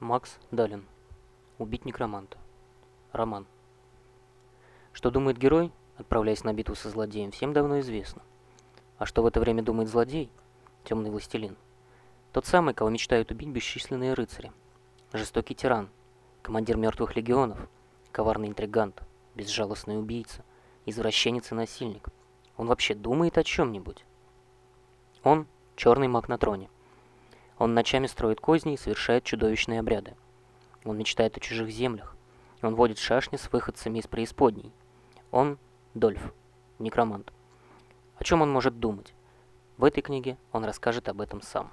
Макс Далин. Убить некроманта. Роман. Что думает герой, отправляясь на битву со злодеем, всем давно известно. А что в это время думает злодей, темный властелин? Тот самый, кого мечтают убить бесчисленные рыцари. Жестокий тиран, командир мертвых легионов, коварный интригант, безжалостный убийца, извращенец и насильник. Он вообще думает о чем-нибудь? Он — черный маг на троне. Он ночами строит козни и совершает чудовищные обряды. Он мечтает о чужих землях. Он водит шашни с выходцами из преисподней. Он — Дольф, некромант. О чем он может думать? В этой книге он расскажет об этом сам.